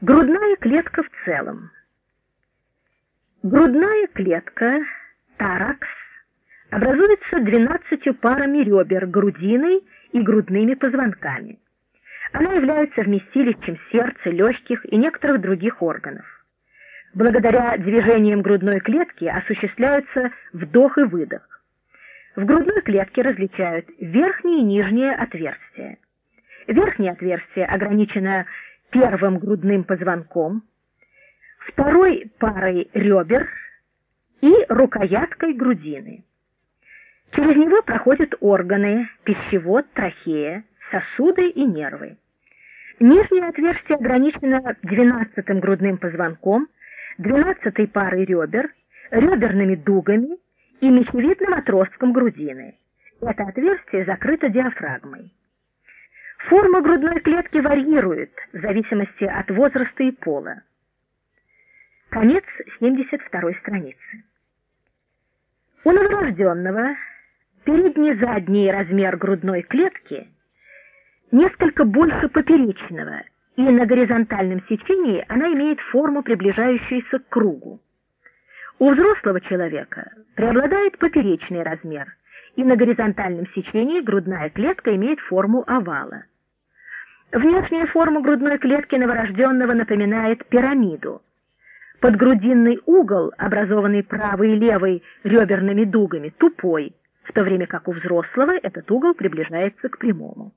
Грудная клетка в целом. Грудная клетка, таракс, образуется 12 парами ребер, грудиной и грудными позвонками. Она является вместилищем сердца, легких и некоторых других органов. Благодаря движениям грудной клетки осуществляются вдох и выдох. В грудной клетке различают верхнее и нижнее отверстия. Верхнее отверстие ограничено первым грудным позвонком, второй парой ребер и рукояткой грудины. Через него проходят органы, пищевод, трахея, сосуды и нервы. Нижнее отверстие ограничено двенадцатым грудным позвонком, двенадцатой парой ребер, реберными дугами и мечевидным отростком грудины. Это отверстие закрыто диафрагмой. Форма грудной клетки варьирует в зависимости от возраста и пола. Конец 72 страницы. У новорожденного передний-задний размер грудной клетки несколько больше поперечного, и на горизонтальном сечении она имеет форму, приближающуюся к кругу. У взрослого человека преобладает поперечный размер, и на горизонтальном сечении грудная клетка имеет форму овала. Внешняя форма грудной клетки новорожденного напоминает пирамиду. Подгрудинный угол, образованный правой и левой реберными дугами, тупой, в то время как у взрослого этот угол приближается к прямому.